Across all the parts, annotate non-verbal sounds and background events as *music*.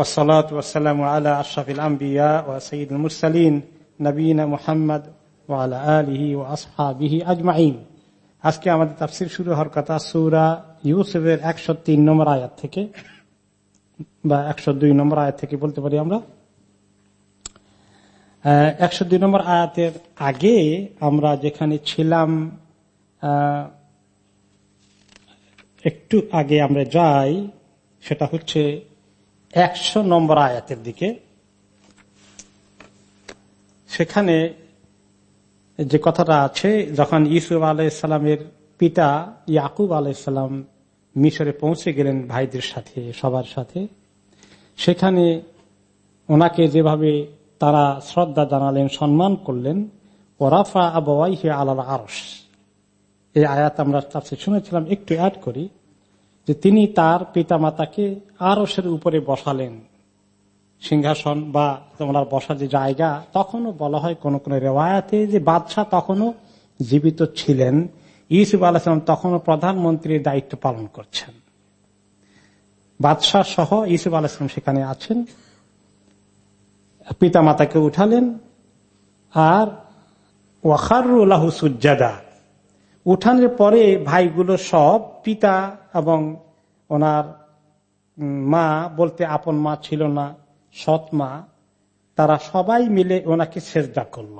والصلاة والسلام على أشرف الأنبياء وسيد المرسلين نبينا محمد وعلى آله وأصحابه أجمعين আজকে আমাদের তাফসির শুরু হওয়ার কথা সুরা ইউসুফের একশো তিন নম্বর আয়াত থেকে বা একশো দুই নম্বর আয়াত থেকে বলতে পারি আমরা একশো দুই নম্বর আয়াতের আগে আমরা যেখানে ছিলাম আহ, একটু আগে আমরা যাই সেটা হচ্ছে একশো নম্বর আয়াতের দিকে, সেখানে যে কথাটা আছে, যখন ইসুফ আলাইসালামের পিতা ইয়াকুব আলাইসালাম মিশরে পৌঁছে গেলেন ভাইদের সাথে, সবার সাথে, সেখানে ওনাকে যেভাবে তারা শ্রদ্ধা জানালেন, সম্মান করলেন, ওরাফা আবাইহে আলাল আরস এই আয়াত আমরা শুনেছিলাম, একটু অ্যাড করি। যে তিনি তার পিতামাতাকে আরসের উপরে বসালেন। সিংহাসন বা তোমার বসার যে জায়গা, তখনও বলা হয় কোন কোন রেওয়ায়াতে যে বাদশাহ তখনও জীবিত ছিলেন। ইউসুফ আলাহাম তখনও প্রধানমন্ত্রীর দায়িত্ব পালন করছেন। বাদশাহ সহ ইউসুফ আলাহাম সেখানে আছেন। পিতামাতাকে উঠালেন। আর ওয়াখারুল্লাহ সুজাদা উঠানের পরে ভাইগুলো সব পিতা এবং ওনার মা বলতে আপন মা ছিল না, সৎ মা, তারা সবাই মিলে ওনাকে সেজদা করল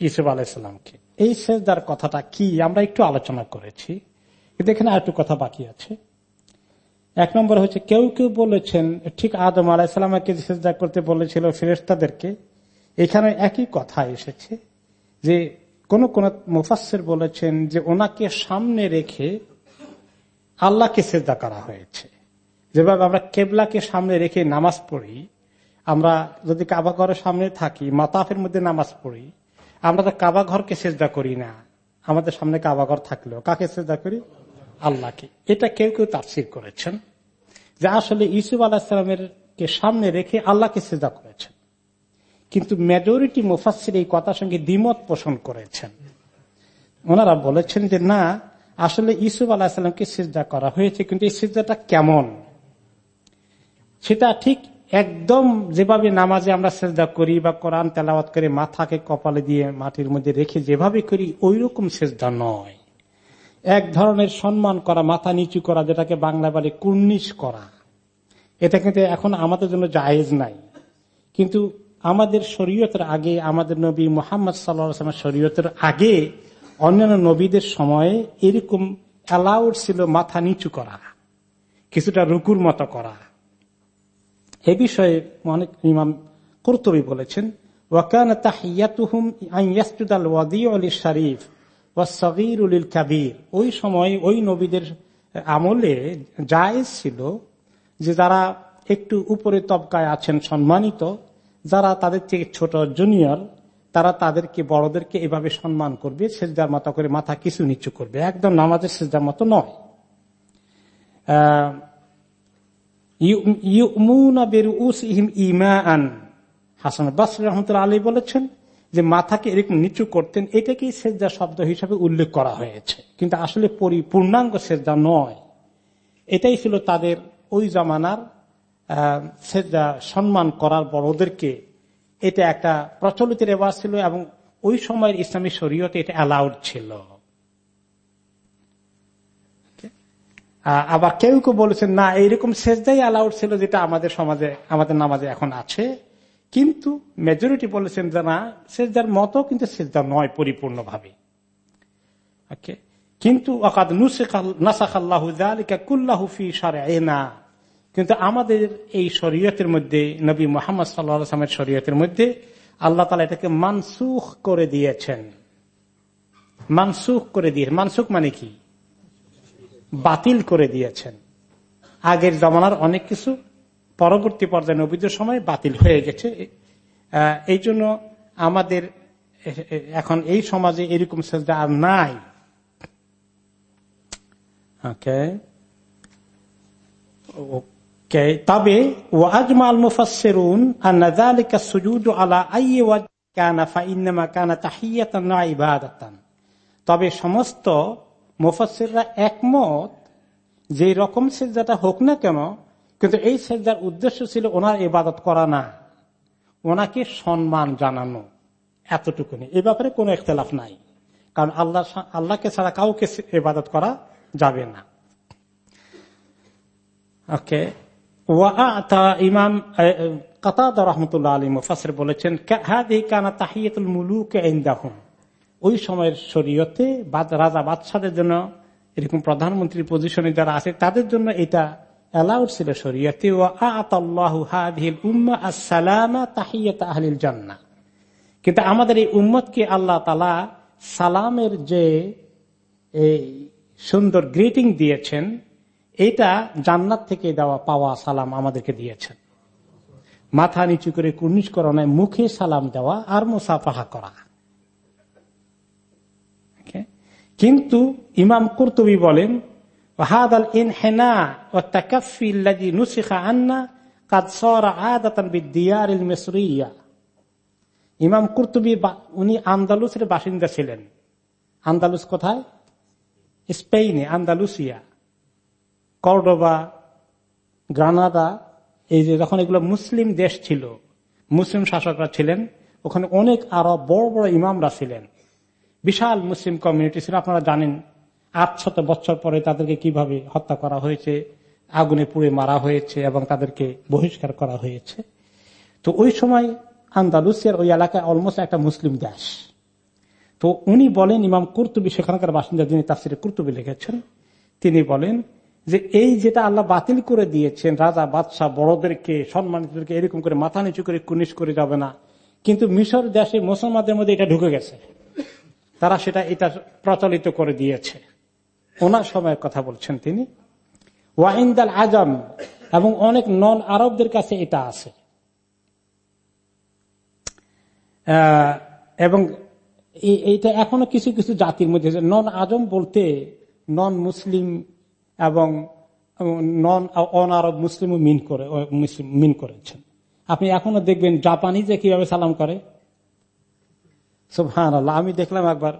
ইসুফ আলাইসাল্লামকে এই সেজদার কথাটা কি আমরা একটু আলোচনা করেছি, কিন্তু এখানে আর একটু কথা বাকি আছে। এক নম্বর হচ্ছে, কেউ কেউ বলেছেন, ঠিক আদম আলাইসাল্লামকে সেজদা করতে বলেছিল ফেরেস্তাদেরকে এখানে একই কথা এসেছে যে কোন কোন মুফাসের বলেছেন যে ওনাকে সামনে রেখে আল্লাহকে সেজদা করা হয়েছে। যেভাবে আমরা কেবলাকে সামনে রেখে নামাজ পড়ি, আমরা যদি কাবা ঘরের সামনে থাকি, মাতাফের মধ্যে নামাজ পড়ি, আমরা তো কাবা ঘরকে সেজদা করি না। আমাদের সামনে কাবা ঘর থাকলেও কাকে সেজদা করি? আল্লাহকে। এটা কেউ কেউ তাফসির করেছেন যে আসলে ইসুফ আলাহিসামের কে সামনে রেখে আল্লাহকে সেজদা করেছেন। কিন্তু মেজরিটি মুফাসির এই কথার সঙ্গে দ্বিমত পোষণ করেছেন। ওনারা বলেছেন যে, না, আসলে ইসুফ আলাহিসামকে সিজদা করা হয়েছে, কিন্তু এই সিজদাটা কেমন? সেটা ঠিক একদম যেভাবে নামাজে আমরা সেজদা করি বা কোরআন তেলাওয়াত করে মাথাকে কপালে দিয়ে মাটির মধ্যে রেখে যেভাবে করি ওই রকম সেজদা নয়। এক ধরনের সম্মান করা, মাথা নিচু করা, যেটাকে বাংলা বলে কুর্নিশ করা। এটা কিন্তু এখন আমাদের জন্য জায়েজ নাই। কিন্তু আমাদের শরীয়তের আগে, আমাদের নবী মোহাম্মদ সাল্লা শরীয়তের আগে অন্যান্য নবীদের সময়ে এরকম অ্যালাউড ছিল মাথা নিচু করা, কিছুটা রুকুর মতো করা। এ বিষয়ে অনেক ইমাম কর্তবী বলেছেন, ওয়াকান তাহিয়াতুহুম আইয়াসুদাল ওয়াদি আলী শরীফ ও সগির উলিল কাবির ওই সময় ওই নবীদের আমলে জায়েজ ছিল যে যারা একটু উপরে তবকায় আছেন সম্মানিত যারা তাদের থেকে ছোট জুনিয়র তারা তাদেরকে বড়দেরকে এভাবে সম্মান করবে, সেজদার মতো করে মাথা কিছু নিচু করবে। একদম নামাজের সেজদার মতো নয়। হাসান বাসর রহমতুল্লা আলী বলেছেন যে মাথাকে এরকম নিচু করতেন, এটাকেই সেজদা শব্দ হিসাবে উল্লেখ করা হয়েছে। কিন্তু আসলে পূর্ণাঙ্গ সেজদা নয়। এটাই ছিল তাদের ওই জমানার সেজদা সম্মান করার বড়দেরকে এটা একটা প্রচলিত রেওয়াজ ছিল এবং ওই সময়ের ইসলামী শরীয়তে এটা অ্যালাউড ছিল। আবার কেউ কেউ বলেছেন, না, এইরকম সেজদাই অ্যালাউড ছিল যেটা আমাদের সমাজে, আমাদের নামাজে এখন আছে। কিন্তু মেজরিটি বলেছেন যে, না, সেজদার মতো কিন্তু সেজদা নয় পরিপূর্ণভাবে। কিন্তু কিন্তু আমাদের এই শরীয়তের মধ্যে, নবী মোহাম্মদ সাল্লামের শরীয়তের মধ্যে আল্লাহ তালা এটাকে মানসুখ করে দিয়েছেন। মানসুখ করে দিয়ে, মানসুখ মানে কি? বাতিল করে দিয়েছেন। আগের জমানার অনেক কিছু পরবর্তী পর্যায়ে নবীদের সময় বাতিল হয়ে গেছে। এই জন্য আমাদের এখন এই সমাজে এরকম সেজদা আর নাই। ওকে তবে ওয়াজমাল মুফাসসিরুন যালিকা সুজুদু আলা কানা তবে সমস্ত মুফাসসিররা একমত যে রকম সেজদাটা হোক না কেন, কিন্তু এই সেজদার উদ্দেশ্য ছিল ওনার ইবাদত করা না। ওনাকে সম্মান জানানো এতটুকুনি। এই ব্যাপারে কোনো ইখতলাফ নাই। কারণ আল্লাহ আল্লাহকে ছাড়া কাউকে ইবাদত করা যাবে না। ওকে ইমাম আলী বলেছেন কানা ওই সময়ের শরীয়তে রাজা বাদশাদের জন্য এরকম প্রধানমন্ত্রীর পজিশনে যারা আছে, তাদের জন্য এটা অ্যালাউড ছিল শরীয়তে ও আতাল্লাহু হাদিল উম্মা জান্নাহ. কিন্তু আমাদের এই উম্মতকে আল্লাহ তালা সালামের যে সুন্দর গ্রিটিং দিয়েছেন এটা জান্নাত থেকে দেওয়া পাওয়া সালাম আমাদেরকে দিয়েছেন। মাথা নিচু করে কুর্নিশ করা মুখে সালাম দেওয়া আর মুসাফাহা করা। কিন্তু ইমাম কুরতুবি বলেন হাদ আল ইনহেনা ও তাকাফি নুসিখা আন্না ইমাম কুর্তুবি উনি আন্দালুসের বাসিন্দা ছিলেন। আন্দালুস কোথায়? স্পেনে আন্দালুসিয়া। কর্ডোবা, গ্রানাদা, এই যে যখন এগুলো মুসলিম দেশ ছিল, মুসলিম শাসকরা ছিলেন, ওখানে অনেক আরও বড় বড় ইমামরা ছিলেন। বিশাল মুসলিম কমিউনিটি ছিল, আপনারা জানেন আট শত বছর পরে তাদেরকে কীভাবে হত্যা করা হয়েছে, আগুনে পুড়ে মারা হয়েছে এবং তাদেরকে বহিষ্কার করা হয়েছে। তো ওই সময় আন্দালুসিয়ার ওই এলাকায় অলমোস্ট একটা মুসলিম দেশ। তো উনি বলেন, ইমাম কুর্তুবি, সেখানকার বাসিন্দা যিনি তাফসিরে কুর্তুবি লিখেছেন, তিনি বলেন যে এই যেটা আল্লাহ বাতিল করে দিয়েছেন, রাজা, বাদশাহ, বড়দেরকে, সম্মানিতদেরকে, এরকম করে মাথা নিচু করে কুনিশ করে যাবে না। কিন্তু মিশর দেশে মুসলমানদের মধ্যে এটা ঢুকে গেছে। তারা সেটা এটা প্রচলিত করে দিয়েছে। ওনার সময়ের কথা বলছেন তিনি। ওয়াহিন্দাল আজম এবং অনেক নন আরবদের কাছে এটা আছে। এবং এই- এইটা এখনও কিছু কিছু জাতির মধ্যে নন আজম বলতে নন মুসলিম এবং নন অন আরব মুসলিমও মিন করে মিন করেছেন। আপনি এখনও দেখবেন জাপানি যে কীভাবে সালাম করে? আল্লাহ আমি দেখলাম একবার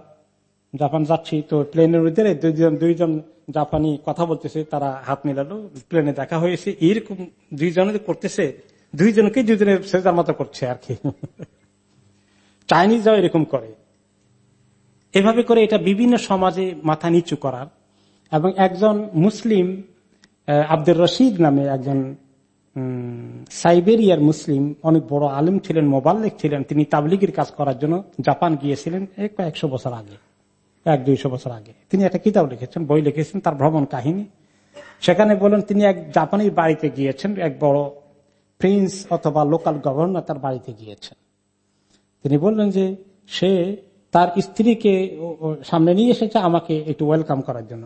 জাপান যাচ্ছি, তো প্লেনের ভিতরে দুইজন দুইজন জাপানি কথা বলতেছে, তারা হাত মিলালো প্লেনে দেখা হয়েছে, এরকম দুইজনে করতেছে, দুইজনকে দুইজনের সেজার মতো করছে আর কি। চাইনিজরাও এরকম করে। এভাবে করে এটা বিভিন্ন সমাজে মাথা নিচু করার এবং একজন মুসলিম আব্দুর রশিদ নামে একজন সাইবেরিয়ার মুসলিম, অনেক বড় আলিম ছিলেন, মোবাল্লিক ছিলেন। তিনি তাবলিগের কাজ করার জন্য জাপান গিয়েছিলেন এই কয়েকশো বছর আগে, এক দুইশো বছর আগে। তিনি একটা কিতাব লিখেছেন, বই লিখেছেন, তার ভ্রমণ কাহিনী। সেখানে বলেন, তিনি এক জাপানির বাড়িতে গিয়েছেন, এক বড় প্রিন্স অথবা লোকাল গভর্নর তার বাড়িতে গিয়েছেন। তিনি বললেন যে, সে তার স্ত্রীকে সামনে নিয়ে এসেছে, আমাকে একটু ওয়েলকাম করার জন্য।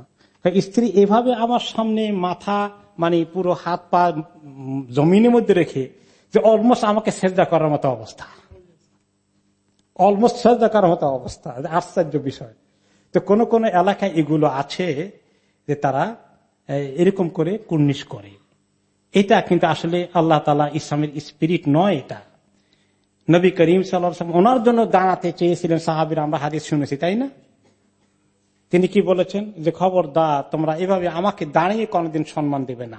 স্ত্রী এভাবে আমার সামনে মাথা মানে পুরো হাত পা জমিনের মধ্যে রেখে যে অলমোস্ট আমাকে সেজদা করার মতো অবস্থা। অলমোস্ট সেজদা করার মতো অবস্থা। আশ্চর্য বিষয়। তো কোন কোন এলাকায় এগুলো আছে যে তারা এরকম করে কুর্নিশ করে। এটা কিন্তু আসলে আল্লাহ তালা ইসলামের স্পিরিট নয় এটা। নবী করিম সাল্লাম ওনার জন্য দাঁড়াতে চেয়েছিলেন সাহাবির, আমরা হাদিস শুনেছি, তাই না? তিনি কি বলেছেন? যে খবরদার, তোমরা এভাবে আমাকে দাঁড়িয়ে কোনোদিন সম্মান দেবে না।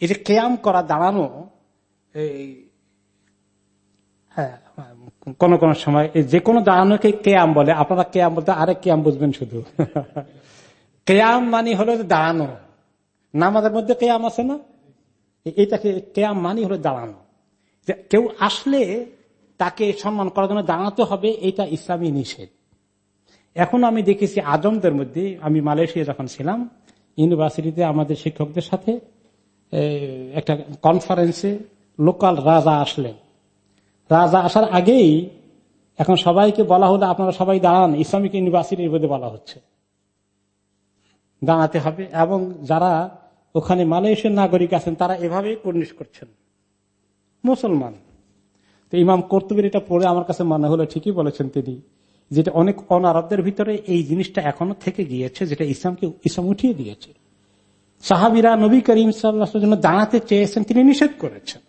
এই যে কেয়াম করা দাঁড়ানো, এই হ্যাঁ কোন কোন সময় যে কোনো দাঁড়ানোকে কেয়াম বলে। আপনারা কেয়াম বলতে আরেক কেয়াম বুঝবেন শুধু। *laughs* কেয়াম মানে হলো দাঁড়ানো। নামাজের মধ্যে কেয়াম আছে না? এটাকে কেয়াম মানে হলো দাঁড়ানো। কেউ আসলে তাকে সম্মান করার জন্য দাঁড়াতে হবে, এটা ইসলামী নিষেধ। এখন আমি দেখেছি আজমদের মধ্যে। আমি মালয়েশিয়া যখন ছিলাম, ইউনিভার্সিটিতে আমাদের শিক্ষকদের সাথে একটা কনফারেন্সে লোকাল রাজা আসলেন। রাজা আসার আগেই এখন সবাইকে বলা হলো, আপনারা সবাই দাঁড়ান, ইসলামিক ইউনিভার্সিটির মধ্যে বলা হচ্ছে। দাঁড়াতে হবে এবং যারা ওখানে মালয়েশিয়ার নাগরিক আছেন, তারা এভাবেই কর্নিশ করছেন। মুসলমান। তো ইমাম কর্তব্যের এটা পড়ে আমার কাছে মনে হলো, ঠিকই বলেছেন তিনি। যেটা অনেক অনারবদের ভিতরে এই জিনিসটা এখনও থেকে গিয়েছে, যেটা ইসলামকে, ইসলাম উঠিয়ে দিয়েছে। সাহাবিরা নবী করিম সাল্লাহ জন্য দাঁড়াতে চেয়েছেন, তিনি নিষেধ করেছেন।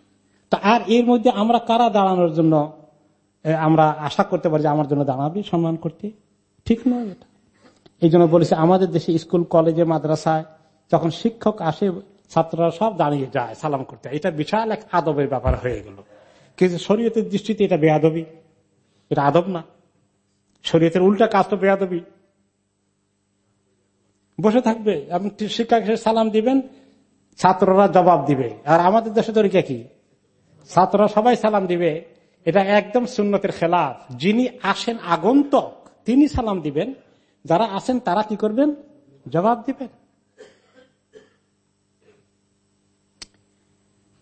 তো আর এর মধ্যে আমরা কারা দাঁড়ানোর জন্য আমরা আশা করতে পারি যে আমার জন্য দাঁড়াবে সম্মান করতে? ঠিক নয় এটা। এই জন্য বলেছে, আমাদের দেশে স্কুল, কলেজে, মাদ্রাসায় যখন শিক্ষক আসে, ছাত্ররা সব দাঁড়িয়ে যায়, সালাম করতে। এটা বিশাল এক আদবের ব্যাপার হয়ে গেল। কিন্তু শরীয়তের দৃষ্টিতে এটা বেয়াদবি এটা আদব না। শরীয়তের উল্টা কাজ তো বেয়াদবি। বসে থাকবে, আপনি শিক্ষক সালাম দিবেন, ছাত্ররা জবাব দিবে। আর আমাদের দেশে তরিকা কি? ছাত্ররা সবাই সালাম দিবে। এটা একদম সুন্নতের খেলাফ। যিনি আসেন আগন্তক, তিনি সালাম দিবেন। যারা আসেন তারা কি করবেন? জবাব দিবেন।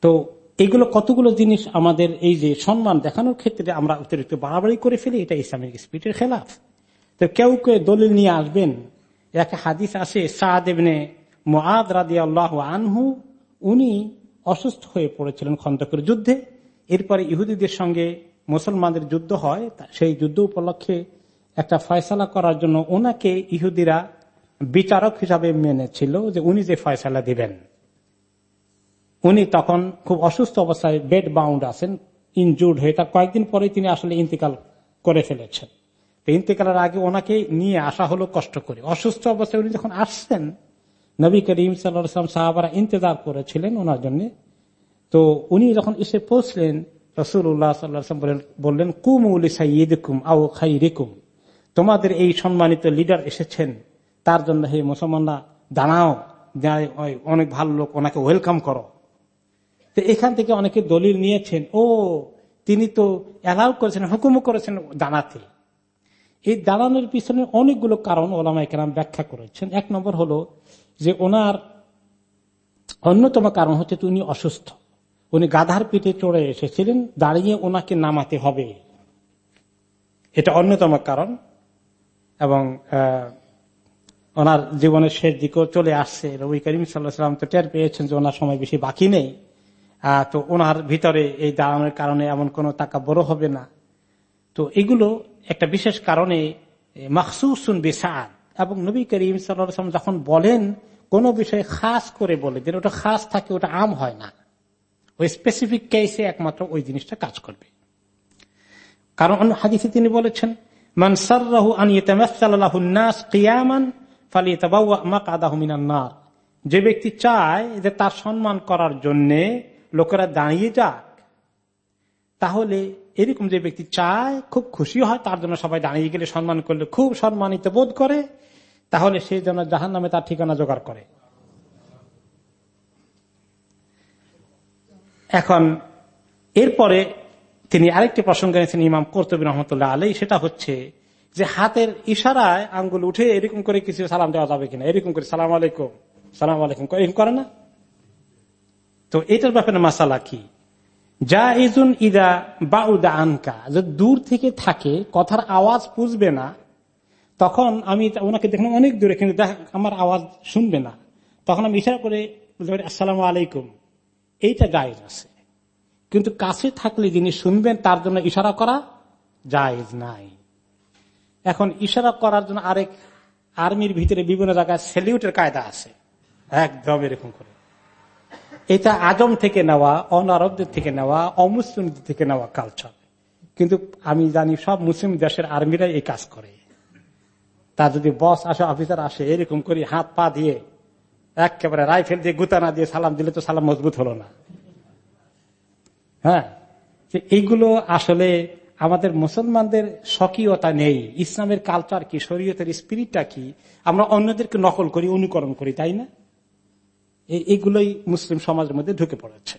তো এইগুলো কতগুলো জিনিস আমাদের এই যে সম্মান দেখানোর ক্ষেত্রে আমরা অতিরিক্ত বাড়াবাড়ি করে ফেলি, এটা ইসলামিক স্পিরিটের খেলাফ। তো কেউ কেউ দলিল নিয়ে আসবেন, এক হাদিস আছে সাহাদেবনে মহাদ রাদি আল্লাহ আনহু, উনি অসুস্থ হয়ে পড়েছিলেন খন্দকের যুদ্ধে। এরপরে ইহুদিদের সঙ্গে মুসলমানদের যুদ্ধ হয় সেই যুদ্ধ উপলক্ষে একটা ফয়সালা করার জন্য ওনাকে ইহুদিরা বিচারক হিসাবে মেনেছিল যে উনি যে ফয়সালা দিবেন। উনি তখন খুব অসুস্থ অবস্থায় বেড বাউন্ড আছেন ইনজুর্ড হয়ে তার কয়েকদিন পরে তিনি আসলে ইন্তেকাল করে ফেলেছেন। ইন্তেকালের আগে ওনাকে নিয়ে আসা হলো কষ্ট করে। অসুস্থ অবস্থায় উনি যখন আসছেন, নবী করিম সাল্লাম সাহাবারা ইন্তজার করেছিলেন ওনার জন্য। তো উনি যখন এসে পৌঁছলেন রসুল্লাহ বললেন কুমুলি সাইয়দকুম আও খাই তোমাদের এই সম্মানিত লিডার এসেছেন। তার জন্য হে মুসলমানরা, দাঁড়াও। অনেক ভালো লোক, ওনাকে ওয়েলকাম করো। তো এখান থেকে অনেকে দলিল নিয়েছেন, ও, তিনি তো অ্যালাউ করেছেন, হুকুমও করেছেন দাঁড়াতে। এই দাঁড়ানোর পিছনে অনেকগুলো কারণ ওলামাই কেরাম ব্যাখ্যা করেছেন। এক নম্বর হলো যে ওনার অন্যতম কারণ হচ্ছে উনি অসুস্থ। উনি গাধার পিঠে চড়ে এসেছিলেন, দাঁড়িয়ে ওনাকে নামাতে হবে। এটা অন্যতম কারণ। এবং ওনার জীবনের শেষ দিকেও চলে আসছে। রবি করিম সাল্লাহ সাল্লাম তো টের পেয়েছেন যে ওনার সময় বেশি বাকি নেই। তো ওনার ভিতরে এই দাঁড়ানোর কারণে এমন কোনো টাকা বড় হবে না। তো এগুলো একটা বিশেষ কারণে মাকসুসুন বেসাদ এবং নবী করিম সাল্লাম যখন বলেন, কোন বিষয়ে খাস করে বলে, যেন ওটা খাস থাকে, ওটা আম হয় না। ওই স্পেসিফিক কেসে একমাত্র ওই জিনিসটা কাজ করবে। কারণ হাদিসে তিনি বলেছেন যে ব্যক্তি চায় যে তার সম্মান করার জন্য লোকেরা দাঁড়িয়ে যাক। তাহলে এরকম যে ব্যক্তি চায়, খুব খুশি হয়, তার জন্য সবাই দাঁড়িয়ে গেলে সম্মান করলে খুব সম্মানিত বোধ করে, তাহলে সেই জন্য জাহান নামে তার ঠিকানা জোগাড় করে। এখন, এরপরে তিনি আরেকটি প্রসঙ্গ এনেছেন ইমাম কর্তবী রহমতুল্লাহ আলী সেটা হচ্ছে যে হাতের ইশারায় আঙ্গুল উঠে এরকম করে কিছু সালাম দেওয়া যাবে কিনা। এরকম করে, সালাম আলাইকুম সালাম আলাইকুম। এরকম করে না? তো এটার ব্যাপারে মাসালা কি? যা ইজুন ইদা বা উদা আনকা। যদি দূর থেকে থাকে, কথার আওয়াজ বুঝবে না, তখন আমি ওনাকে দেখলাম অনেক দূরে, কিন্তু আমার আওয়াজ শুনবে না। তখন আমি ইশারা করে আসসালাম আলাইকুম। এইটা জায়েজ আছে। কিন্তু কাছে থাকলে যিনি শুনবেন, তার জন্য ইশারা করা জায়েজ নাই। এখন ইশারা করার জন্য আরেক আর্মির ভিতরে বিভিন্ন জায়গায় সেলিউটের কায়দা আছে। একদম এরকম করে। এটা আজম থেকে নেওয়া অনারবদের থেকে নেওয়া অমুসলিমদের থেকে নেওয়া কালচার কিন্তু আমি জানি সব মুসলিম দেশের আর্মিরা এই কাজ করে। তা যদি বস আসে অফিসার আসে, এরকম করে হাত পা দিয়ে, একেবারে রাইফেল দিয়ে গুতানা দিয়ে সালাম দিলে তো সালাম মজবুত হলো না। হ্যাঁ? এইগুলো আসলে আমাদের মুসলমানদের স্বকীয়তা নেই। ইসলামের কালচার কি? শরীয়তের স্পিরিটটা কি? আমরা অন্যদেরকে নকল করি, অনুকরণ করি, তাই না? এইগুলোই মুসলিম সমাজের মধ্যে ঢুকে পড়েছে।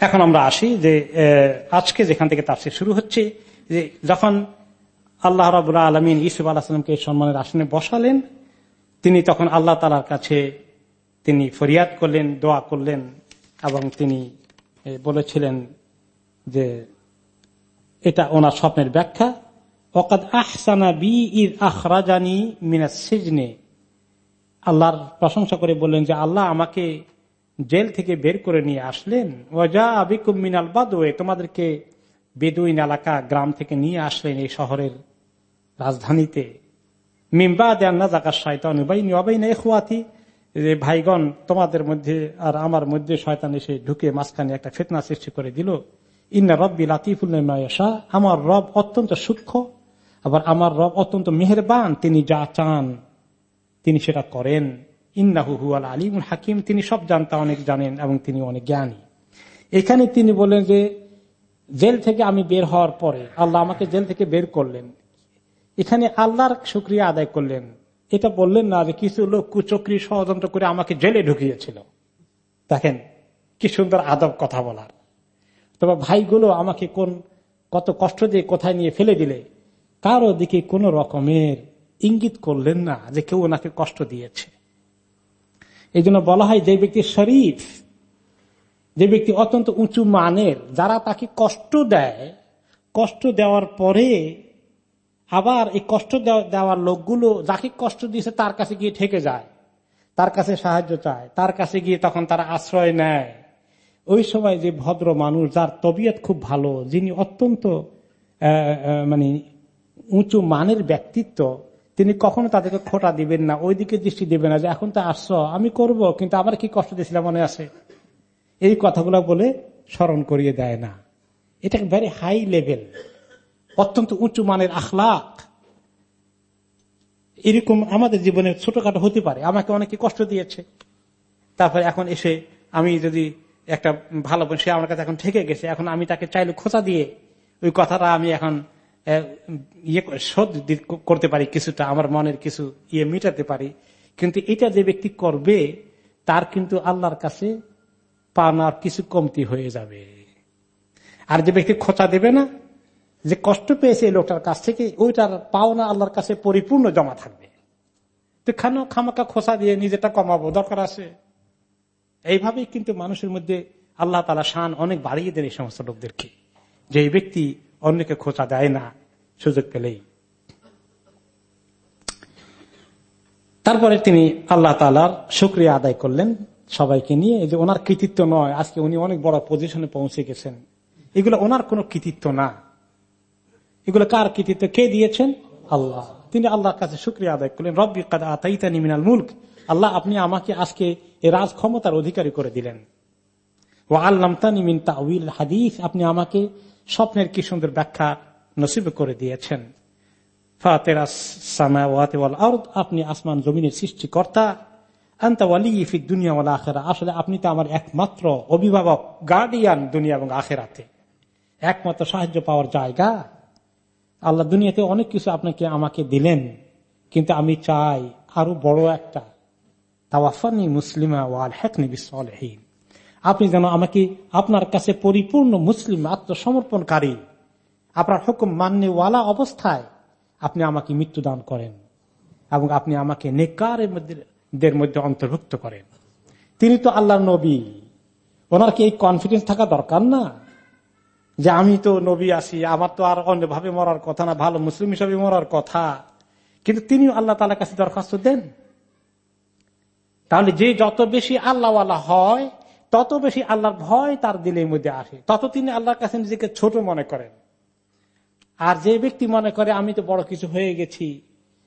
এখন আমরা আসি যে আজকে যেখান থেকে তার শুরু হচ্ছে, যে যখন আল্লাহ রাবুল্লাহ আলমিন ইসুফ আলাহামকে সম্মানের আসনে বসালেন, তিনি তখন আল্লাহ তালার কাছে তিনি ফরিয়াদ করলেন, দোয়া করলেন এবং তিনি বলেছিলেন যে, এটা ওনার স্বপ্নের ব্যাখ্যা। অকাদ আহসানা বি ইদ আখরাজানি মিনা সিজনে। আল্লাহর প্রশংসা করে বললেন যে, আল্লাহ আমাকে জেল থেকে বের করে নিয়ে আসলেন। ওজা আবিকুম মিনাল বাদোয়ে তোমাদেরকে বেদুইন এলাকা গ্রাম থেকে নিয়ে আসলেন এই শহরের রাজধানীতে। মিম্বা দেয়ান্না জাকার শয়তান খুয়াতি যে, ভাইগণ, তোমাদের মধ্যে আর আমার মধ্যে শয়তান এসে ঢুকে মাঝখানে একটা ফেতনা সৃষ্টি করে দিল। ইন্না রব্বি লাতিফুল্লাহ আমার রব অত্যন্ত সূক্ষ্ম। আবার আমার রব অত্যন্ত মেহরবান, তিনি যা চান, তিনি সেটা করেন। ইন্নাহু হুয়াল আলিমুল হাকিম, তিনি সব জানতা অনেক জানেন এবং তিনি অনেক জ্ঞানী। এখানে তিনি বলেন যে, জেল থেকে আমি বের হওয়ার পরে আল্লাহ আমাকে জেল থেকে বের করলেন। এখানে আল্লাহর শুক্রিয়া আদায় করলেন। এটা বললেন না যে কিছু লোক কুচক্রি ষড়যন্ত্র করে আমাকে জেলে ঢুকিয়েছিল। দেখেন, কি সুন্দর আদব কথা বলার। তবে ভাইগুলো আমাকে কোন, কত কষ্ট দিয়ে কোথায় নিয়ে ফেলে দিলে। কারও দিকে কোন রকমের ইঙ্গিত করলেন না যে কেউ ওনাকে কষ্ট দিয়েছে। এই বলা হয় যে ব্যক্তি শরীফ, যে ব্যক্তি অত্যন্ত উঁচু মানের, যারা তাকে কষ্ট দেয়, কষ্ট দেওয়ার পরে আবার এই কষ্ট দেওয়ার লোকগুলো যাকে কষ্ট দিয়েছে তার কাছে গিয়ে ঠেকে যায়, তার কাছে সাহায্য চায়, তার কাছে গিয়ে তখন তারা আশ্রয় নেয়। ওই সময় যে ভদ্র মানুষ, যার তবিয়ত খুব ভালো, যিনি অত্যন্ত মানে উঁচু মানের ব্যক্তিত্ব, তিনি কখনো তাদেরকে খোটা দিবেন না ওই দিকে দৃষ্টি দিবেন না যে, এখন তো আসছ, আমি করব। কিন্তু আমার কি কষ্ট দিয়েছিলাম মনে আছে? এই কথাগুলো বলে স্মরণ করিয়ে দেয় না। এটা ভেরি হাই লেভেল অত্যন্ত উঁচু মানের আখলাক। এরকম আমাদের জীবনে ছোটখাটো হতে পারে, আমাকে অনেকে কষ্ট দিয়েছে। তারপরে এখন এসে আমি যদি একটা ভালো সে আমার কাছে এখন ঠেকে গেছে, এখন আমি তাকে চাইলে খোঁচা দিয়ে ওই কথাটা আমি এখন ইয়ে শোধ করতে পারি কিছুটা, আমার মনের কিছু ইয়ে মিটাতে পারি। কিন্তু এটা যে ব্যক্তি করবে, তার কিন্তু আল্লাহর কাছে পানার কিছু কমতি হয়ে যাবে। আর যে ব্যক্তি খোঁচা দেবে না, যে কষ্ট পেয়েছে এই লোকটার কাছ থেকে, ওইটার পাওনা আল্লাহর কাছে পরিপূর্ণ জমা থাকবে। তো খানো, খামাকা খোসা দিয়ে নিজেটা কমাবো, দরকার আছে। এইভাবেই কিন্তু মানুষের মধ্যে আল্লাহ তালা শান অনেক বাড়িয়ে দেন এই সমস্ত লোকদেরকে। যে ব্যক্তি অন্যকে খোঁচা দেয় না, সুযোগ পেলেই। তারপরে তিনি আল্লাহ তালার শুক্রিয়া আদায় করলেন সবাইকে নিয়ে। যে ওনার কৃতিত্ব নয়, আজকে উনি অনেক বড় পজিশনে পৌঁছে গেছেন। এগুলো ওনার কোন কৃতিত্ব না। এগুলো কার কৃতিত্ব? কে দিয়েছেন? আল্লাহ। তিনি আল্লাহর কাছে শুক্রিয়া আদায় করলেন। রব্বি কাদা আতাইতানি মিনাল মুল্ক। আল্লাহ, আপনি আমাকে আজকে এ রাজ ক্ষমতার অধিকারী করে দিলেন। ও আল্লাম তানিমিন তাউল হাদিস। আপনি আমাকে স্বপ্নের কি সুন্দর ব্যাখ্যা নসিব করে দিয়েছেন। আপনি আসমান জমিনের সৃষ্টিকর্তা। আসলে আপনি তো আমার একমাত্র অভিভাবক গার্ডিয়ান দুনিয়া এবং আখেরাতে। একমাত্র সাহায্য পাওয়ার জায়গা। আল্লাহ দুনিয়াতে অনেক কিছু আপনাকে, আমাকে দিলেন। কিন্তু আমি চাই আরও বড় একটা। তাওয়াফানি মুসলিমা ওয়াল হেকনি বিসলহীন আপনি যেন আমাকে আপনার কাছে পরিপূর্ণ মুসলিম আত্মসমর্পণকারী, আপনার হুকুম মান্যওয়ালা অবস্থায় আপনি আমাকে মৃত্যুদান করেন এবং আপনি আমাকে নেকারের মধ্যে অন্তর্ভুক্ত করেন। তিনি তো আল্লাহ নবী। ওনার কি এই কনফিডেন্স থাকা দরকার না? যে আমি তো নবী আসি আমার তো আর অন্যভাবে মরার কথা না, ভালো মুসলিম হিসাবে মরার কথা। কিন্তু তিনি আল্লাহ তালার কাছে দরখাস্ত দেন। তাহলে যে যত বেশি আল্লাহওয়ালা হয় তত বেশি আল্লাহর ভয় তার দিলের মধ্যে আসে। তত তিনি আল্লাহর কাছে নিজেকে ছোট মনে করেন। আর যে ব্যক্তি মনে করে, আমি তো বড় কিছু হয়ে গেছি,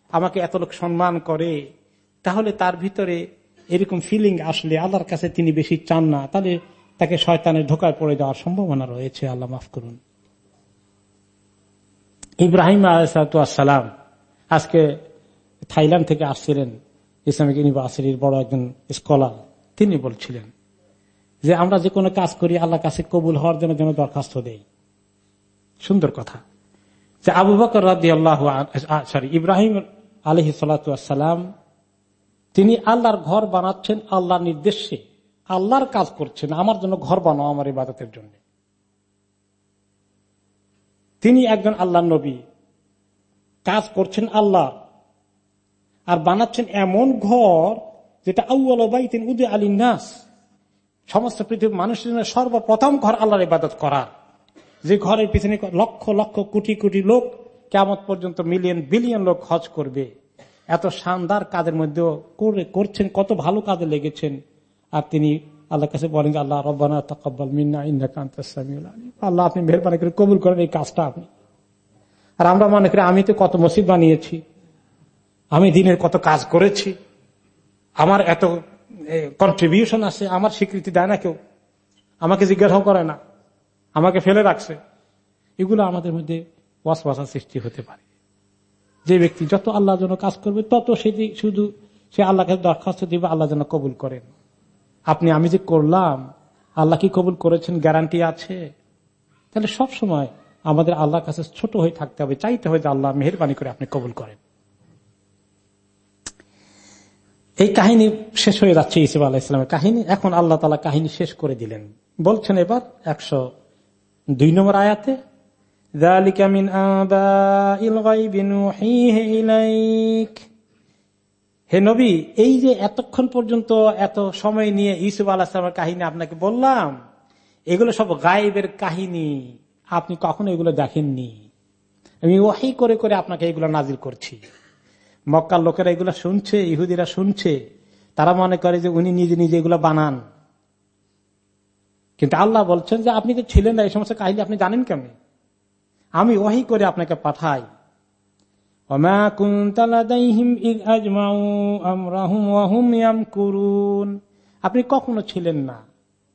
আমাকে এত লোক সম্মান করে, তাহলে তার ভিতরে এরকম ফিলিং আসলে আল্লাহর কাছে তিনি বেশি চান না। তাহলে তাকে শয়তানের ঢোকায় পড়ে যাওয়ার সম্ভাবনা রয়েছে। আল্লাহ মাফ করুন। ইব্রাহিম আলাইসালাম আজকে থাইল্যান্ড থেকে আসছিলেন ইসলামিক ইউনিভার্সিটির বড় একজন স্কলার। তিনি বলছিলেন যে আমরা যে কোনো কাজ করি আল্লাহ কাছে কবুল হওয়ার জন্য যেন দরখাস্ত দেই। সুন্দর কথা। যে আবু বকর রাজি আল্লাহ সরি, ইব্রাহিম আলহি সালাম তিনি আল্লাহর ঘর বানাচ্ছেন আল্লাহর নির্দেশে। আল্লাহর কাজ করছেন, আমার জন্য ঘর বানাও আমার ইবাদতের জন্য। তিনি একজন আল্লাহ নবী। কাজ করছেন আল্লাহ আর বানাচ্ছেন এমন ঘর যেটা আউ্বাইতেন উদে আলী নাস সমস্ত পৃথিবীর মানুষের জন্য সর্বপ্রথম ঘর আল্লাহর ইবাদত করার যে ঘরের পিছনে লক্ষ লক্ষ, কোটি কোটি লোক কেমন পর্যন্ত মিলিয়ন বিলিয়ন লোক হজ করবে। এত শানদার কাজের মধ্যে করছেন, কত ভালো কাজে লেগেছেন। আর তিনি আল্লাহ কাছে বলেন আল্লাহ রব্বানা তকব্বাল মিন্না ইন্না আল্লাহ, আপনি মেহরবানি করে কবুল করেন এই কাজটা আপনি। আর আমরা মনে করি, আমি তো কত মসজিদ বানিয়েছি, আমি দিনের কত কাজ করেছি, আমার এত কন্ট্রিবিউশন আছে, আমার স্বীকৃতি দেয় না কেউ। আমাকে জিজ্ঞাসাও করে না। আমাকে ফেলে রাখছে। এগুলো আমাদের মধ্যে ওয়াসওয়াসা সৃষ্টি হতে পারে। যে ব্যক্তি যত আল্লাহ যেন কাজ করবে, তত সেটি শুধু সে আল্লাহকে দরখাস্ত দিবে, আল্লাহ যেন কবুল করেন। আপনি, আমি যে করলাম, আল্লাহ কি কবুল করেছেন? গ্যারান্টি আছে। তাহলে সব সময় আমাদের আল্লাহর কাছে ছোট হয়ে থাকতে হবে, চাইতে হবে যে আল্লাহ মেহরবানি করে আপনি কবুল করেন। এই কাহিনী শেষ হয়ে যাচ্ছে ইসিফ আল্লাহ ইসলামের কাহিনী। এখন আল্লাহ তালা কাহিনী শেষ করে দিলেন। বলছেন এবার একশো দুই নম্বর আয়াতে হে নবী, এই যে এতক্ষণ পর্যন্ত এত সময় নিয়ে ইসুফ আলাহামের কাহিনী আপনাকে বললাম, এগুলো সব গাইবের কাহিনী। আপনি কখনো এগুলো দেখেননি। আমি ওয়াহি করে করে আপনাকে এগুলো নাজির করছি। মক্কার লোকেরা এগুলো শুনছে, ইহুদিরা শুনছে। তারা মনে করে যে উনি নিজে নিজে এগুলো বানান। কিন্তু আল্লাহ বলছেন যে আপনি তো ছিলেন না, এই সমস্ত কাহিনী আপনি জানেন কেমন? আমি ওহি করে আপনাকে পাঠাই। আপনি কখনো ছিলেন না,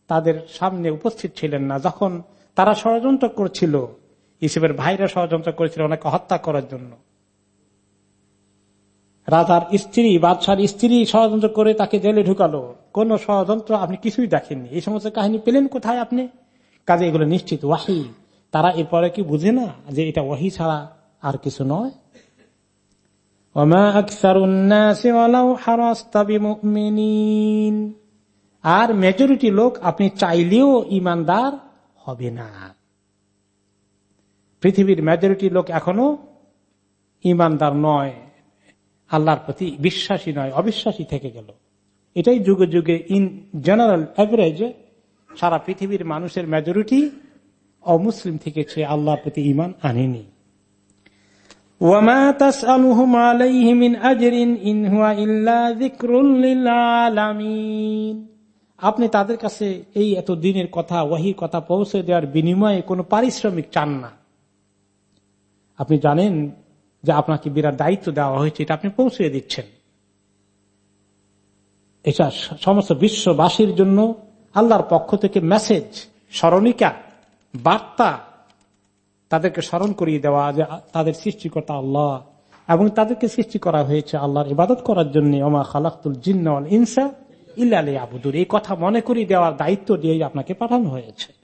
তাদের সামনে উপস্থিত ছিলেন না। যখন তারা ষড়যন্ত্র করছিল ইসেফের ভাইরা ষড়যন্ত্র করেছিল, ওনাকে হত্যা করার জন্য। রাজার স্ত্রী, বাদশার স্ত্রী ষড়যন্ত্র করে তাকে জেলে ঢুকালো। কোন ষড়যন্ত্র আপনি কিছুই দেখেননি। এই সমস্ত কাহিনী পেলেন কোথায় আপনি? কাজে এগুলো নিশ্চিত ওয়াহি। তারা এরপরে কি বুঝে না যে এটা ওয়াহি ছাড়া আর কিছু নয়? আর মেজরিটি লোক আপনি চাইলেও ইমানদার হবে না। পৃথিবীর মেজরিটি লোক এখনও ইমানদার নয়। আল্লাহর প্রতি বিশ্বাসী নয়, অবিশ্বাসী থেকে গেল। এটাই যুগে যুগে ইন জেনারেল অ্যাভারেজ সারা পৃথিবীর মানুষের মেজরিটি অমুসলিম থেকে সে আল্লাহর প্রতি ইমান আনেনি। আপনি তাদের কাছে এই এত দিনের কথা, ওয়াহির কথা পৌঁছে দেওয়ার বিনিময়ে কোনো পারিশ্রমিক চান না। আপনি জানেন যে আপনাকে বিরাট দায়িত্ব দেওয়া হয়েছে, এটা আপনি পৌঁছে দিচ্ছেন। এটা সমস্ত বিশ্ববাসীর জন্য আল্লাহর পক্ষ থেকে মেসেজ স্মরণিকা, বার্তা তাদেরকে স্মরণ করিয়ে দেওয়া যে তাদের সৃষ্টিকর্তা আল্লাহ। এবং তাদেরকে সৃষ্টি করা হয়েছে আল্লাহর ইবাদত করার জন্য। ওমা খালাকুল জিন্নওয়াল ইনসা ইল্লা আবুদুর এই কথা মনে করিয়ে দেওয়ার দায়িত্ব দিয়ে আপনাকে পাঠানো হয়েছে।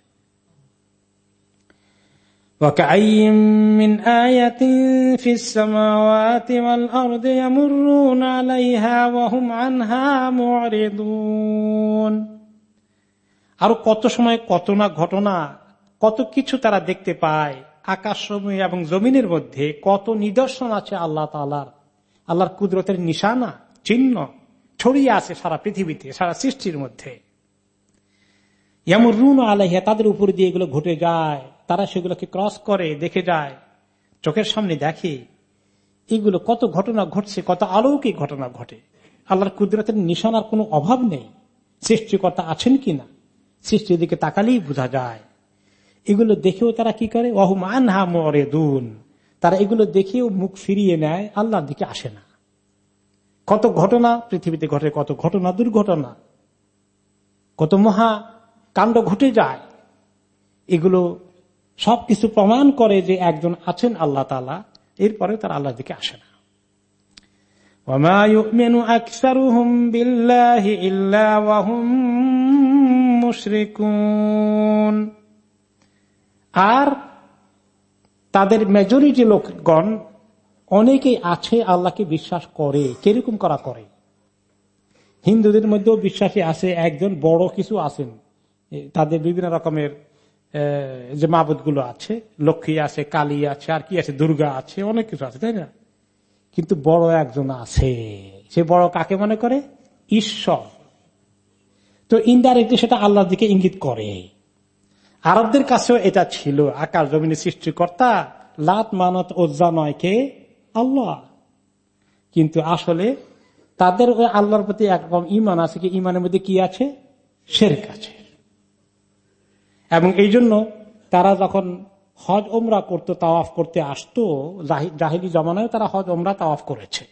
وكأي من آية في السماوات والأرض يمرون عليها وهم عنها معرضون আরো কত সময় কত না ঘটনা কত কিছু তারা দেখতে পায় আকাশসমূহ এবং জমিনের মধ্যে কত নিদর্শন আছে আল্লাহ তালার আল্লাহর কুদরতের নিশানা চিহ্ন ছড়িয়ে আছে সারা পৃথিবীতে সারা সৃষ্টির মধ্যে এমন রুন আলাইহা তাদের উপর দিয়ে এগুলো ঘটে যায় তারা সেগুলোকে ক্রস করে, দেখে যায়, চোখের সামনে দেখে, এগুলো কত ঘটনা ঘটছে, কত আলৌকিক ঘটনা ঘটে। আল্লাহর কুদরতের নিশানার কোনো অভাব নেই। সৃষ্টিকর্তা আছেন কিনা? সৃষ্টির দিকে তাকালেই বোঝা যায়। এগুলো দেখেও তারা কি করে? অহমান হা মরে দুন তারা এগুলো দেখেও মুখ ফিরিয়ে নেয়, আল্লাহর দিকে আসে না। কত ঘটনা, পৃথিবীতে ঘটে কত ঘটনা, দুর্ঘটনা। কত মহা কাণ্ড ঘটে যায়। এগুলো সবকিছু প্রমাণ করে যে একজন আছেন আল্লাহ তালা এরপরে তার আল্লাহ দিকে আসে না। আর তাদের মেজরিটি লোকগণ অনেকেই আছে আল্লাহকে বিশ্বাস করে, কীরকম করা করে? হিন্দুদের মধ্যেও বিশ্বাসী আছে, একজন বড় কিছু আছেন তাদের বিভিন্ন রকমের যে মাবুদগুলো আছে, লক্ষ্মী আছে, কালী আছে, আর কি আছে, দুর্গা আছে, অনেক কিছু আছে, তাই না? কিন্তু বড় একজন আছে। সে বড় কাকে মনে করে? ঈশ্বর। তো ইনডাইরেক্টলি সেটা আল্লাহর দিকে ইঙ্গিত করে। আরবদের কাছেও এটা ছিল। আকাশ জমিনের সৃষ্টিকর্তা, লাত, মানত ওজা নয় কে? আল্লাহ। কিন্তু আসলে তাদের ওই আল্লাহর প্রতি একরকম ইমান আছে কি? ইমানের মধ্যে কি আছে? শেরক আছে। এবং এই জন্য তারা যখন হজ ওমরা করতো, তাওয়াফ করতে আসতো জাহিলি জমানায় তারা হজ ওমরা তাওয়াফ করেছে।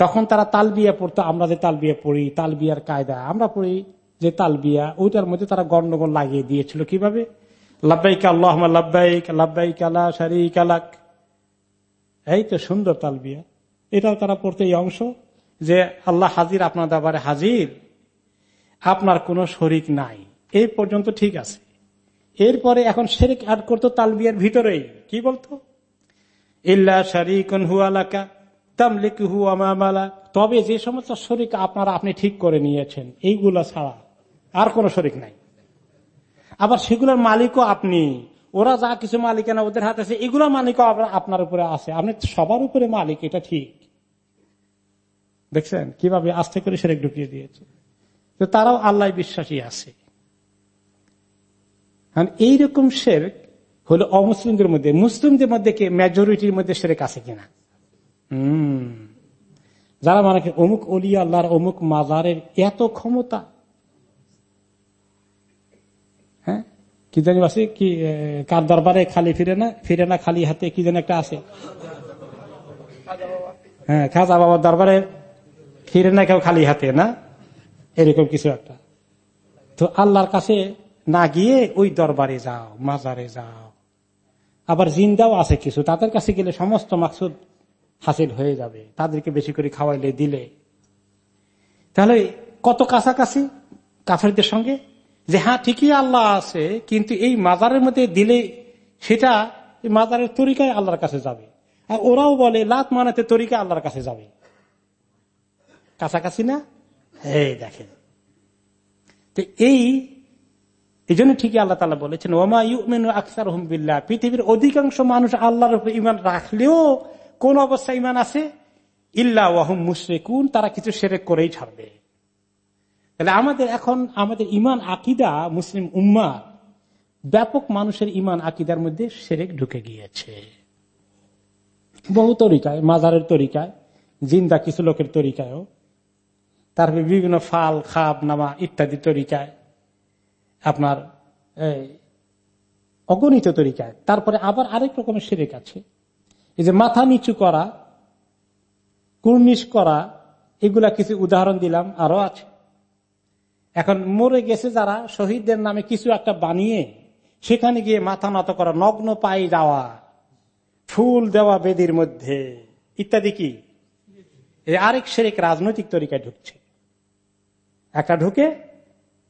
তখন তারা তালবিয়া পড়তো, আমরা যে তাল তালবিয়া পড়ি, তালবিয়ার কায়দা আমরা পড়ি যে তালবিয়া, ওইটার মধ্যে তারা গন্ডগোল লাগিয়ে দিয়েছিল কীভাবে? লাব্বাইক আল্লাহ লাব্বাইক লাব্বাইক আলা শারিক আলাক এই তো সুন্দর তালবিয়া। এটাও তারা পড়তে এই অংশ যে আল্লাহ হাজির, আপনার দাবারে হাজির। আপনার কোনো শরিক নাই। এই পর্যন্ত ঠিক আছে। এরপরে এখন শেরিক অ্যাড করতো তালবিয়ার ভিতরেই। কি বলতো? ইল্লা শারিক হুয়ালাকা তামলিক তবে যে সমস্ত শরিক আপনারা আপনি ঠিক করে নিয়েছেন, এইগুলা ছাড়া আর কোন শরিক নাই। আবার সেগুলোর মালিকও আপনি। ওরা যা কিছু মালিকানা ওদের হাতে আছে, এগুলো মালিকও আপনার উপরে আছে। আপনি সবার উপরে মালিক, এটা ঠিক। দেখছেন? কীভাবে আস্তে করে সেরেক ঢুকিয়ে দিয়েছে। তো তারাও আল্লাহ বিশ্বাসী আছে। এইরকম শেরেক হলো অমুসলিমদের মধ্যে, মুসলিমদের মধ্যে মেজরিটির মধ্যে সেরেক আছে কিনা? হম। যারা মানে অমুক অলি আল্লাহর অমুক মাজারের এত ক্ষমতা। হ্যাঁ? কি জানি বাসি, কি কার দরবারে খালি ফিরে না ফিরে না খালি হাতে কি যেন একটা আছে? হ্যাঁ খাজা বাবার দরবারে ফিরে না কেউ খালি হাতে, না? এরকম কিছু একটা। তো আল্লাহর কাছে না গিয়ে ওই দরবারে যাও, মাজারে যাও। আবার জিন্দাও আছে কিছু, তাদের কাছে গেলে সমস্ত মাকসুদ হাসিল হয়ে যাবে, তাদেরকে বেশি করে খাওয়াইলে দিলে। তাহলে কত কাছাকাছি কাফেরদের সঙ্গে? যে হ্যাঁ ঠিকই আল্লাহ আছে, কিন্তু এই মাজারের মধ্যে দিলে সেটা মাজারের তরিকায় আল্লাহর কাছে যাবে। আর ওরাও বলে, লাত মানাতে তরিকা আল্লাহর কাছে যাবে। কাছাকাছি না? এই দেখেন। তো এই এই জন্য ঠিকই আল্লাহ তালা বলেছেন ওমা ইউমেন আকসার হুমবিল্লা পৃথিবীর অধিকাংশ মানুষ আল্লাহর উপর ইমান রাখলেও কোন অবস্থা ইমান আছে? ইল্লা ওয়াহুম মুশ্রেকুন, তারা কিছু সেরেক করেই ছাড়বে। তাহলে আমাদের এখন, আমাদের ইমান আকিদা মুসলিম উম্মা ব্যাপক মানুষের ইমান আকিদার মধ্যে সেরেক ঢুকে গিয়েছে। বহু তরিকায়, মাজারের তরিকায়, জিন্দা কিছু লোকের তরিকায়ও, তারপরে বিভিন্ন ফাল খাপ নামা ইত্যাদি তরিকায়। আপনার অগণিত তরিকায়। তারপরে আবার আরেক রকমের সেরেক আছে। এই যে মাথা নিচু করা, কুর্নিশ করা, এগুলা কিছু উদাহরণ দিলাম, আরও আছে। এখন মরে গেছে যারা, শহীদদের নামে কিছু একটা বানিয়ে, সেখানে গিয়ে মাথা নত করা, নগ্ন পায়ে যাওয়া, ফুল দেওয়া বেদির মধ্যে, ইত্যাদি কি? আরেক শেরেক রাজনৈতিক তরিকায় ঢুকছে। একটা ঢুকে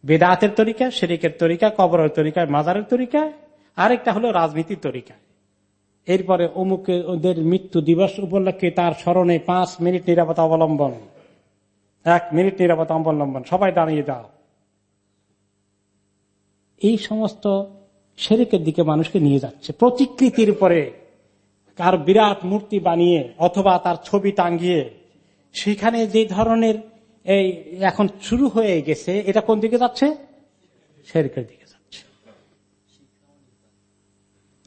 বেদাতের তরিকা, শেরিকের তরিকা, কবরের তরিকায় মাজারের তরিকায় আরেকটা হলো রাজনীতির তরিকায় এরপরে অমুকে ওদের মৃত্যু দিবস উপলক্ষে তার স্মরণে পাঁচ মিনিট নিরাপত্তা অবলম্বন। এক মিনিট নিরাপত্তা অবলম্বন। সবাই দাঁড়িয়ে যাও। এই সমস্ত শেরিকের দিকে মানুষকে নিয়ে যাচ্ছে। প্রতিকৃতির উপরে কার বিরাট মূর্তি বানিয়ে অথবা তার ছবি টাঙ্গিয়ে সেখানে যে ধরনের এই এখন শুরু হয়ে গেছে। এটা কোন দিকে যাচ্ছে? শেরিকের দিকে যাচ্ছে।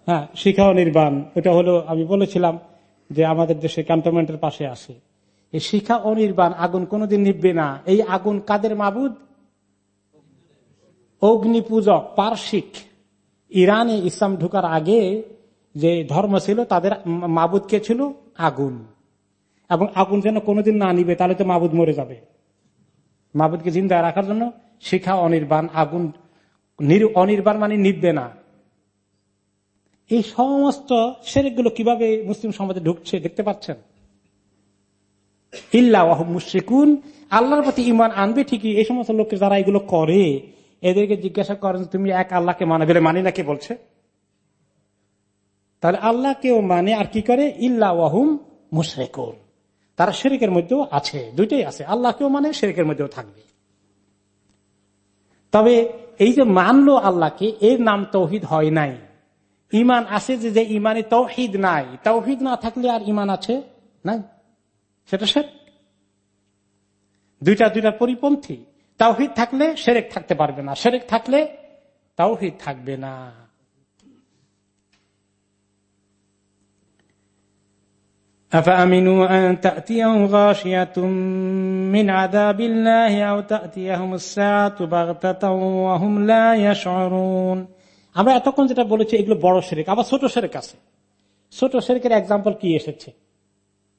হ্যাঁ শিখা অনির্বাণ এটা হলো আমি বলেছিলাম যে আমাদের দেশে ক্যান্টনমেন্টের পাশে আসে এই শিখা অনির্বাণ আগুন কোনোদিন নিববে না। এই আগুন কাদের মাবুদ? অগ্নি পূজক পার্শ্বিক ইরানে ইসলাম ঢুকার আগে যে ধর্ম ছিল, তাদের মাবুদ কে ছিল? আগুন। এবং আগুন যেন কোনোদিন না নিবে তাহলে তো মাবুদ মরে যাবে। মাবুদকে জিন্দা রাখার জন্য শিখা অনির্বাণ, আগুন অনির্বাণ মানে নিববে না এই সমস্ত সেরেকগুলো কীভাবে মুসলিম সমাজে ঢুকছে দেখতে পাচ্ছেন? ইল্লা মুশ্রিকুন, আল্লাহর প্রতি ইমান আনবে ঠিকই, এই সমস্ত লোককে যারা এগুলো করে, এদেরকে জিজ্ঞাসা করেন, তুমি এক আল্লাহকে মানে? বলে, মানি না, কে বলছে? তাহলে আল্লাহ কেউ মানে আর কি করে? ইল্লা ওয়াহুম মুশরেকুন। তারা শেরিকের মধ্যেও আছে, দুইটাই আছে। আল্লাহ কেউ মানে শেরিকের মধ্যেও থাকবে। তবে এই যে মানলো আল্লাহকে, এর নাম তৌহিদ হয় নাই। ইমান আছে যে যে ইমানে তৌহিদ নাই। তৌহিদ না থাকলে আর ইমান আছে নাই? সেটা সে দুইটা দুইটা পরিপন্থী। তাওহিদ থাকলে সেরেক থাকতে পারবে না। সেরেক থাকলে তাওহিদ থাকবে না। أفأمنوا أن تأتيهم غاشية من عذاب الله أو تأتيهم الساعة بغتة وهم لا يشعرون আমরা এতক্ষণ যেটা বলেছি এগুলো বড় শেরেক আবার ছোট শেরেক আছে ছোট শেরেকের এক্সাম্পল কি এসেছে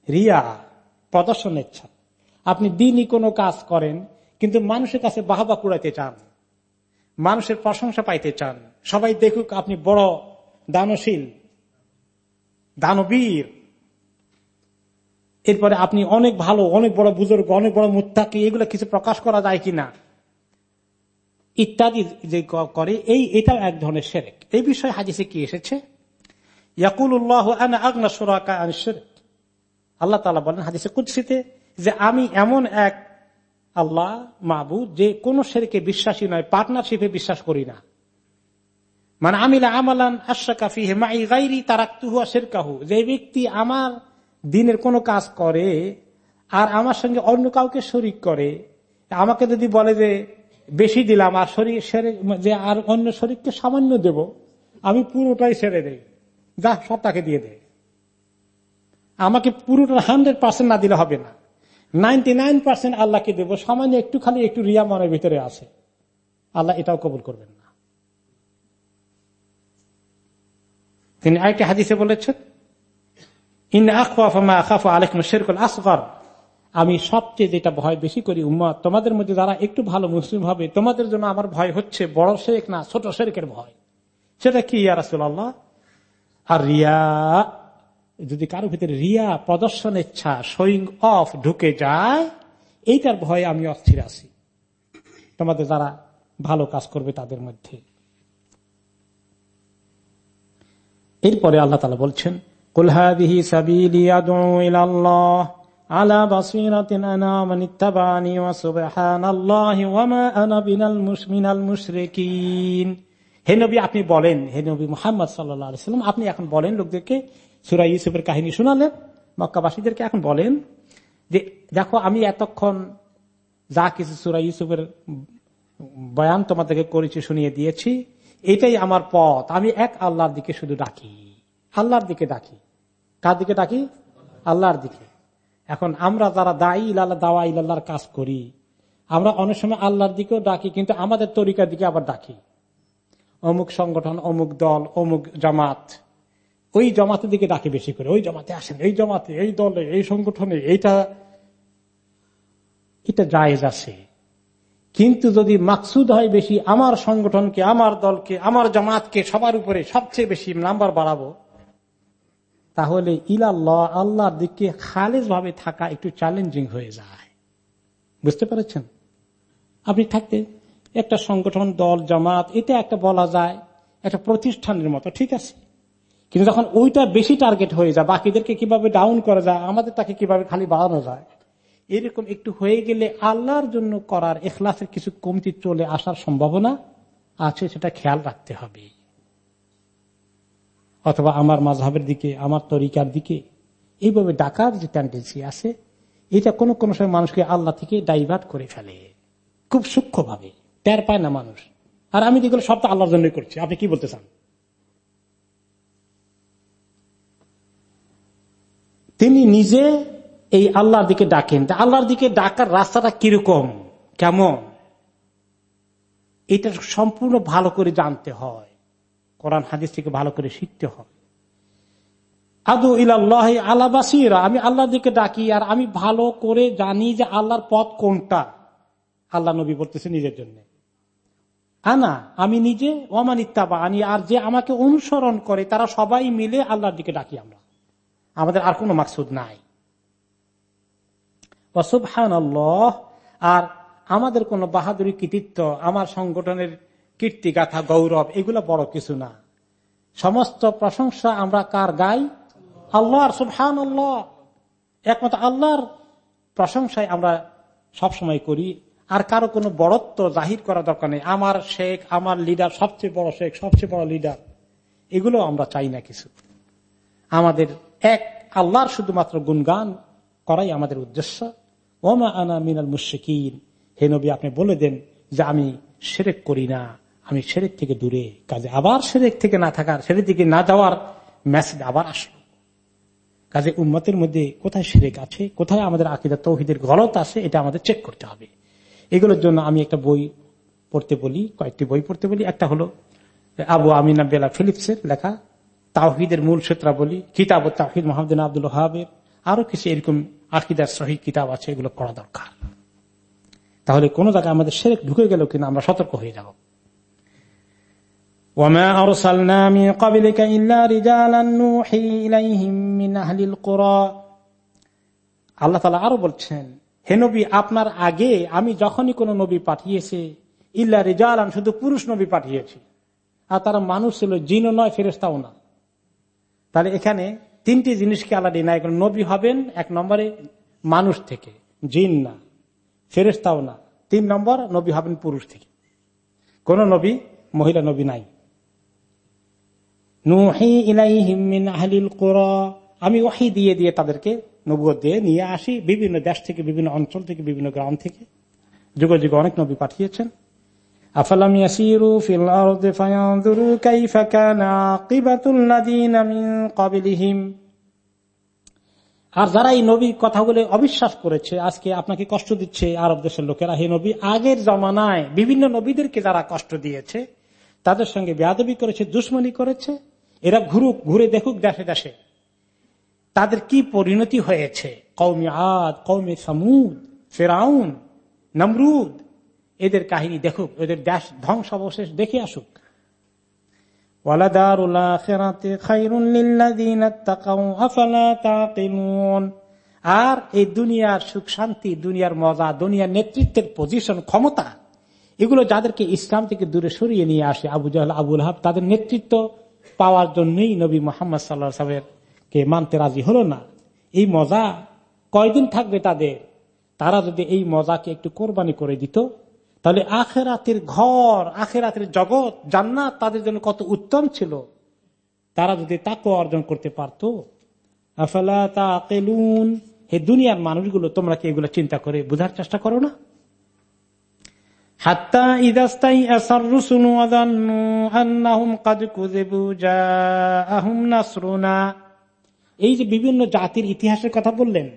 রিয়া প্রদর্শন ইচ্ছা আপনি দিনই কোনো কাজ করেন কিন্তু মানুষের কাছে বাহবা কুড়াইতে চান মানুষের প্রশংসা পাইতে চান সবাই দেখুক আপনি বড় দানশীল দানবীর এরপরে আপনি অনেক ভালো, অনেক বড় বুজুর্গ, অনেক বড় মুত্তাকি, এগুলো কিছু প্রকাশ করা যায় কিনা? ইত্যাদি যে করে, এই, এটাও এক ধরনের সেরেক এই বিষয়ে হাজিসে কি এসেছে? আল্লাহ তালা বলেন হাদিসে কুৎসিতে যে আমি এমন এক আল্লাহ মাহবুদ যে কোন শেরকে বিশ্বাসী নয় পার্টনারশিপে বিশ্বাস করি না। মানে আমিলা আমালান আশাকাফি হেমাই গাইরি তারাক্তুহুয়া শেরকাহু। যে ব্যক্তি আমার দিনের কোনো কাজ করে আর আমার সঙ্গে অন্য কাউকে শরিক করে, আমাকে যদি বলে যে বেশি দিলাম আর শরীর সেরে যে আর অন্য শরীরকে সামান্য দেব, আমি পুরোটাই সেরে দেই যা সব তাকে দিয়ে দে। আমাকে পুরোটা হান্ড্রেড পার্সেন্ট না দিলে হবে না। নাইনটি নাইন পার্সেন্ট আল্লাহকে দেবো, সামান্য একটুখানি একটু রিয়া মনের ভিতরে আছে। আল্লাহ এটাও কবুল করবেন না। তিনি আরেকটি হাদিসে বলেছেন ইন আমি সবচেয়ে যেটা ভয় বেশি করি উম্মত, তোমাদের মধ্যে যারা একটু ভালো মুসলিম হবে, তোমাদের জন্য আমার ভয় হচ্ছে বড় শেখ না ছোট শেরেকের ভয়। সেটা কি ইয়ারাসুল্লাহ আর রিয়া, যদি কারও ভিতরে রিয়া প্রদর্শন ইচ্ছা শোয়িং অফ ঢুকে যায়, এইটার ভয়ে আমি অস্থির আছি। তোমাদের যারা ভালো কাজ করবে তাদের মধ্যে। এরপরে আল্লাহ তালা বলছেন কুলহাদিহি সাবিলি আল্লাহ আলা বাসিরাতিন আনা মান ইত্তাবানি ওয়া সুবহানাল্লাহি ওয়া মা আনা বিনাল মুশমিনাল মুশরিকিন হে নবী, আপনি বলেন, হে নবী মুহাম্মদ সাল্লাম আপনি এখন বলেন লোকদেরকে, সূরা ইউসুফের কাহিনী শোনালেন মক্কাবাসীদেরকে এখন বলেন যে, দেখো, আমি এতক্ষণ যা কিছু সূরা ইউসুফের বয়ান তোমাদেরকে করেছি, শুনিয়ে দিয়েছি, এটাই আমার পথ, আমি এক আল্লাহর দিকে শুধু ডাকি, আল্লাহর দিকে ডাকি। কার দিকে ডাকি আল্লাহর দিকে। এখন আমরা যারা দায়ী ইল্লাহ দাওয়া ইল্লাহর কাজ করি, আমরা অনেক সময় আল্লাহর দিকেও ডাকি, কিন্তু আমাদের তরিকার দিকে আবার ডাকি। অমুক সংগঠন, অমুক দল, অমুক জামাত, ওই জমাতের দিকে ডাকি বেশি করে। ওই জমাতে আসেন, এই জমাতে, এই দলে, এই সংগঠনে, এইটা, এটা জায়েজ আছে। কিন্তু যদি মাকসুদ হয় বেশি, আমার সংগঠনকে, আমার দলকে, আমার জামাতকে, সবার উপরে সবচেয়ে বেশি নাম্বার বাড়াবো তাহলে ইলাল্লাহ, আল্লাহর দিকে খালেজ ভাবে থাকা একটু চ্যালেঞ্জিং হয়ে যায়। বুঝতে পেরেছেন? আপনি থাকতে একটা সংগঠন, দল, জামাত, এটা একটা বলা যায়, একটা প্রতিষ্ঠানের মতো, ঠিক আছে? কিন্তু যখন ওইটা বেশি টার্গেট হয়ে যায়, বাকিদেরকে কীভাবে ডাউন করা যায়, আমাদের তাকে কীভাবে খালি বাড়ানো যায়? এরকম একটু হয়ে গেলে আল্লাহর জন্য করার এখলাসের কিছু কমতি চলে আসার সম্ভাবনা আছে, সেটা খেয়াল রাখতে হবে। অথবা আমার মাঝহের দিকে, আমার তরিকার দিকে, এইভাবে ডাকার যে টেন্ডেন্সি আছে, এটা কোনো কোনো সময় মানুষকে আল্লাহ থেকে ডাইভার্ট করে ফেলে। খুব সূক্ষ্মভাবে। টের পায় না মানুষ। আর আমি যেগুলো সব তো আল্লাহর জন্যই করছি। আপনি কি বলতে চান? তিনি নিজে এই আল্লাহর দিকে ডাকেন। আল্লাহর দিকে ডাকার রাস্তাটা কীরকম? কেমন? এটা সম্পূর্ণ ভালো করে জানতে হয়। কোরআন হাদিস থেকে ভালো করে শিখতে হয় আদু ইলাল্লাহ আল্লাহবাসীরা আমি আল্লাহর দিকে ডাকি আর আমি ভালো করে জানি যে আল্লাহর পথ কোনটা। আল্লাহ নবী বলতেছে নিজের জন্য। আনা, আমি নিজে অমানিত্যাবা আনি আর যে আমাকে অনুসরণ করে, তারা সবাই মিলে আল্লাহর দিকে ডাকি আমরা। আমাদের আর কোনো মাকসুদ নাই। আর আমাদের কোন বাহাদুরি কৃতিত্ব, আমার সংগঠনের কীর্তি গাথা গৌরব, এগুলো বড় কিছু না। সমস্ত প্রশংসা আমরা কার গাই? আল্লাহর সুবহান আল্লাহ একমাত্র আল্লাহর প্রশংসায় আমরা সবসময় করি। আর কারও কোনো বড়ত্ব জাহির করা দরকার নেই। আমার শেখ, আমার লিডার সবচেয়ে বড় শেখ, সবচেয়ে বড় লিডার এগুলো আমরা চাই না কিছু। আমাদের এক, আল্লাহর শুধুমাত্র গুণগান করাই আমাদের উদ্দেশ্য। ওমা আনা মিনাল মুশিকিন হে নবী, আপনি বলে দেন যে আমি সেরেক করি না। আমি সেরেক থেকে দূরে কাজে আবার সেরেক থেকে না থাকার, সেরেক থেকে না যাওয়ার মেসেজ আবার আসলো। কাজে উম্মতের মধ্যে কোথায় সেরেক আছে, কোথায় আমাদের আকিদা তৌহিদের গলত আছে, এটা আমাদের চেক করতে হবে। এগুলোর জন্য আমি একটা বই পড়তে বলি, কয়েকটি বই পড়তে বলি। একটা হলো আবু আমিনা বেলা ফিলিপসের লেখা, তাওহিদের মূল বলি, কিতাব তাহিদ মোহাম্মদ আব্দুল হাবের আরও কিছু এরকম আকিদার সহি কিতাব আছে, এগুলো পড়া দরকার। তাহলে কোন জায়গায় আমাদের সেরেক ঢুকে গেল কিনা আমরা সতর্ক হয়ে যাব। وما أرسلنا من قبلك إلا رجالا نوحي إليهم من أهل القرى আল্লাহ তালা আরো বলছেন হে নবী আপনার আগে আমি যখনই কোন নবী পাঠিয়েছি ইল্লা রেজালান শুধু পুরুষ নবী পাঠিয়েছি আর তারা মানুষ ছিল জিনও নয় ফেরেস্তাও না তাহলে এখানে তিনটি জিনিসকে আল্লাহ ডিনাই করেন নবী হবেন এক নম্বরে মানুষ থেকে জিন না ফেরেস্তাও না তিন নম্বর নবী হবেন পুরুষ থেকে কোন নবী মহিলা নবী নাই আমি ওহি দিয়ে দিয়ে তাদেরকে নবুয় দিয়ে নিয়ে আসি বিভিন্ন দেশ থেকে, বিভিন্ন অঞ্চল থেকে, বিভিন্ন গ্রাম থেকে। যুগ যুগ অনেক নবী পাঠিয়েছেন। আর যারা এই নবীর কথাগুলো অবিশ্বাস করেছে, আজকে আপনাকে কষ্ট দিচ্ছে আরব দেশের লোকেরা, হে নবী, আগের জমানায় বিভিন্ন নবীদেরকে যারা কষ্ট দিয়েছে, তাদের সঙ্গে বেয়াদবি করেছে, দুশ্মনী করেছে এরা ঘুরুক, ঘুরে দেখুক দেশে দেশে। তাদের কি পরিণতি হয়েছে? কৌমি আদ কৌমি সামুদ, ফেরাউন, নমরুদ। এদের কাহিনী দেখুক, এদের দেশ ধ্বংস অবশেষ দেখে আসুক। আর এই দুনিয়ার সুখ শান্তি, দুনিয়ার মজা, দুনিয়ার নেতৃত্বের পজিশন ক্ষমতা, এগুলো যাদেরকে ইসলাম থেকে দূরে সরিয়ে নিয়ে আসে আবু জাহাল, আবুল হাব, তাদের নেতৃত্ব পাওয়ার জন্যই নবী মোহাম্মদ সাল্লা সাহেব কে মানতে রাজি হলো না। এই মজা কয়দিন থাকবে তাদের? তারা যদি এই মজাকে একটু কোরবানি করে দিত, তাহলে আখেরাতের ঘর, আখেরাতের জগৎ, জান্নাত তাদের জন্য কত উত্তম ছিল। তারা যদি তাকে অর্জন করতে পারত, আফালা তা হে দুনিয়ার মানুষগুলো, তোমরা কি এগুলো চিন্তা করে বোঝার চেষ্টা করো না? হাত্তা ইদাস্তাই আসার রুসুনু এই যে বিভিন্ন জাতির ইতিহাসের কথা বললেন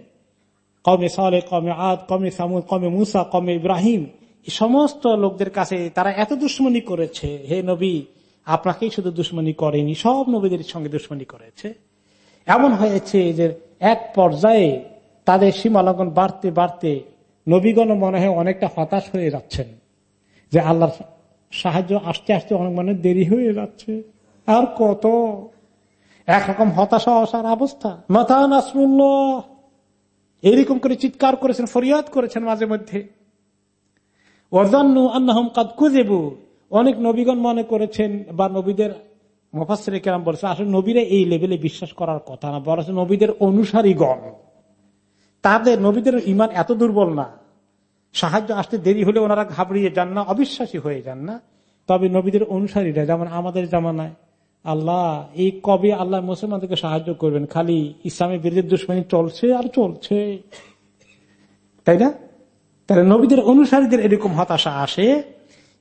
কমে সালে কমে আদ কমে সামুদ কমে মুসা কমে ইব্রাহিম সমস্ত লোকদের কাছে তারা এত দুশ্মনী করেছে, হে নবী, আপনাকেই শুধু দুশ্মনী করেনি, সব নবীদের সঙ্গে দুশ্মনী করেছে। এমন হয়েছে যে এক পর্যায়ে তাদের সীমালঙ্ঘন বাড়তে বাড়তে নবীগণ মনে হয় অনেকটা হতাশ হয়ে যাচ্ছেন। যে আল্লাহর সাহায্য আসতে আসতে অনেক মানে দেরি হয়ে যাচ্ছে। আর কত? একরকম হতাশা, অসার অবস্থা। মাথা নাসমুল্লাহ এরকম করে চিৎকার করেছেন, ফরিয়াদ করেছেন মাঝে মধ্যে। অনেক নবীগণ মনে করেছেন বা নবীদের মোফাসরে কেরাম বলেছে, আসলে নবীরা এই লেভেলে বিশ্বাস করার কথা না বলা নবীদের অনুসারীগণ। তাদের, নবীদের ইমান এত দুর্বল না। সাহায্য আসতে দেরি হলে ওনারা ঘাবড়িয়ে যান না, অবিশ্বাসী হয়ে যান না। তবে নবীদের অনুসারীরা, যেমন আমাদের জামানায়, আল্লাহ, এই কবে আল্লাহ মুসলমানদেরকে সাহায্য করবেন? খালি ইসলামের বিরুদ্ধে দুশ্মনী চলছে আর চলছে। তাই না? তাহলে নবীদের অনুসারীদের এরকম হতাশা আসে।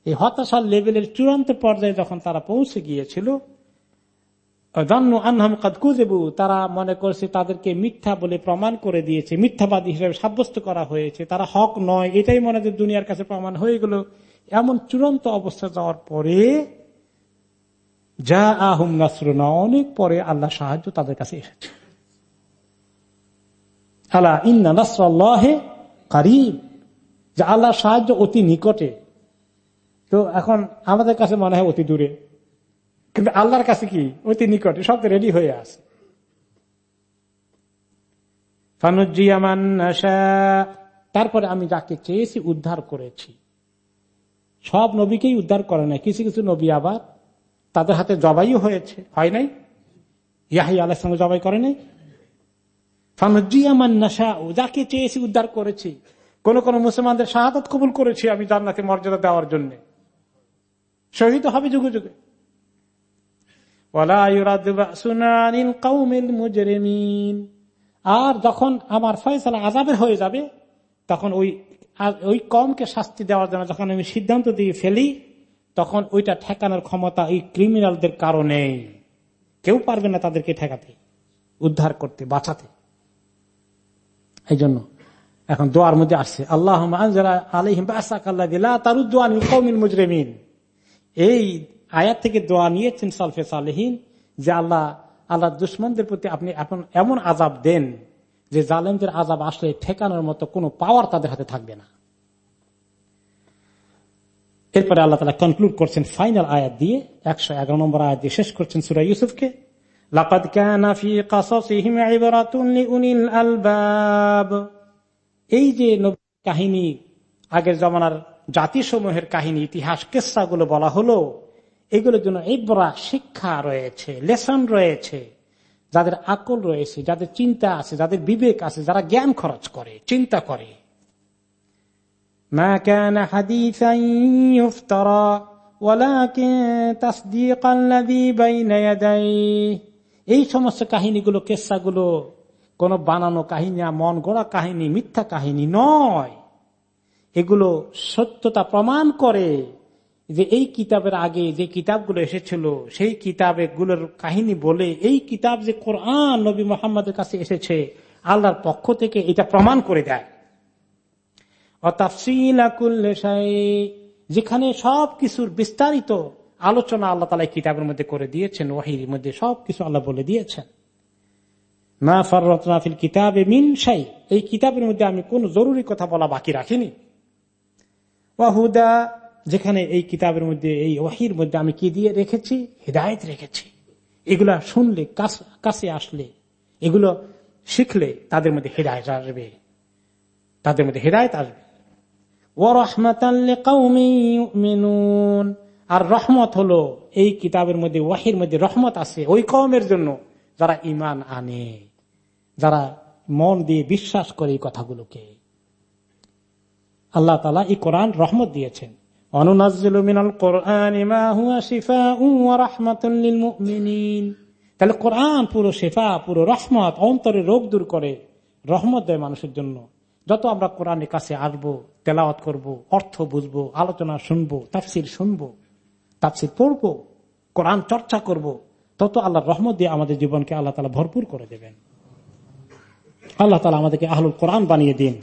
এই হতাশার লেভেলের চূড়ান্ত পর্যায়ে যখন তারা পৌঁছে গিয়েছিল তারা মনে করছে তাদেরকে মিথ্যা বলে প্রমাণ করে দিয়েছে, মিথ্যাবাদী হিসেবে সাব্যস্ত করা হয়েছে, তারা হক নয়, এটাই মনে হয় দুনিয়ার কাছে প্রমাণ হয়ে গেল। এমন চূড়ান্ত অবস্থা যাওয়ার পরে যা আহম নাসরুনা অনেক পরে আল্লাহ সাহায্য তাদের কাছে এসেছে। আল্লাহ ইন্না নাসরাল্লাহে কারিব যে আল্লাহর সাহায্য অতি নিকটে। তো এখন আমাদের কাছে মনে হয় অতি দূরে। কিন্তু আল্লাহর কাছে কি? অতি নিকটে সব তো রেডি হয়ে আছে। তারপরে আমি যাকে চেয়েছি উদ্ধার করেছি। সব নবীকেই উদ্ধার করে নাই। কিছু কিছু নবী আবার তাদের হাতে জবাইও হয়েছে। হয় নাই? ইয়াহি আল্লাহ সঙ্গে জবাই করে নাই? ফানুজিয়ামান নাসা যাকে চেয়েছি উদ্ধার করেছি। কোন কোন মুসলমানদের শাহাদত কবুল করেছি আমি জান্নাতে মর্যাদা দেওয়ার জন্য। শহীদ হবে যুগে যুগে। আর যখন আমার ফয়সালা আজাবের হয়ে যাবে, তখন ওই ওই কমকে শাস্তি দেওয়ার জন্য যখন আমি সিদ্ধান্ত দিয়ে ফেলি, তখন ওইটা ঠেকানোর ক্ষমতা ওই ক্রিমিনালদের কারণে। কেউ পারবে না তাদেরকে ঠেকাতে, উদ্ধার করতে, বাঁচাতে। এই জন্য এখন দোয়ার মধ্যে আসছে আল্লাহ আলহিম মুজরেমিন। এই আয়াত থেকে দোয়া নিয়েছেন সালফে সালেহীন যে আল্লাহ আল্লাহ দুশ্মনদের প্রতি আপনি এখন এমন আজাব দেন যে জালেমদের আজাব আসলে ঠেকানোর মতো কোনো পাওয়ার তাদের হাতে থাকবে না। এরপরে আল্লাহ তালা কনক্লুড করছেন ফাইনাল আয়াত দিয়ে, একশো এগারো নম্বর আয়াত দিয়ে শেষ করছেন সুরা ইউসুফকে। এই যে কাহিনী আগের জমানার জাতিসমূহের কাহিনী, ইতিহাস কেসাগুলো বলা হলো এগুলোর জন্য ইবরা শিক্ষা রয়েছে লেসন রয়েছে যাদের আকল রয়েছে যাদের চিন্তা আছে যাদের বিবেক আছে যারা জ্ঞান খরচ করে চিন্তা করে ما كان حديثا يفترى ولكن تصديق الذي بين يديه এই সমস্ত কাহিনীগুলো কেসাগুলো কোন বানানো কাহিনী মন গড়া কাহিনী মিথ্যা কাহিনী নয় এগুলো সত্যতা প্রমাণ করে যে এই কিতাবের আগে যে কিতাবগুলো এসেছিল, সেই কিতাবে গুলোর কাহিনী বলে এই কিতাব যে কোরআন নবী মোহাম্মদের কাছে এসেছে, আল্লাহর পক্ষ থেকে এটা প্রমাণ করে দেয়। যেখানে সব কিছুর বিস্তারিত আলোচনা আল্লাহ তালা কিতাবের মধ্যে করে দিয়েছেন, ওয়াহির মধ্যে সবকিছু আল্লাহ বলে দিয়েছেন। না ফরফিল কিতাবে মিন সাই এই কিতাবের মধ্যে আমি কোন জরুরি কথা বলা বাকি রাখিনি। ওয়াহুদা যেখানে এই কিতাবের মধ্যে, এই ওয়াহির মধ্যে আমি কি দিয়ে রেখেছি? হৃদায়ত রেখেছি। এগুলা শুনলে কাছে আসলে, এগুলো শিখলে তাদের মধ্যে হৃদায়ত আসবে। তাদের মধ্যে হৃদায়ত আসবে। আর রহমত হলো এই কিতাবের মধ্যে, ওয়াহির মধ্যে রহমত আছে ওই কমের জন্য যারা ইমান আনে, যারা মন দিয়ে বিশ্বাস করে এই কথাগুলোকে। আল্লাহ তালা এই কোরআন রহমত দিয়েছেন। তাহলে কোরআন পুরো শেফা, পুরো রহমত, অন্তরে রোগ দূর করে রহমত দেয় মানুষের জন্য। যত আমরা কোরআনের কাছে আসব, তেলাওয়াত করব, অর্থ বুঝব, আলোচনা শুনব, তাফসির শুনব, তাফসির পড়ব, কোরআন চর্চা করব, তত আল্লাহ রহমত দিয়ে আমাদের জীবনকে আল্লাহ তালা ভরপুর করে দেবেন। আল্লাহ তালা আমাদেরকে আহলুল কোরআন বানিয়ে দিন।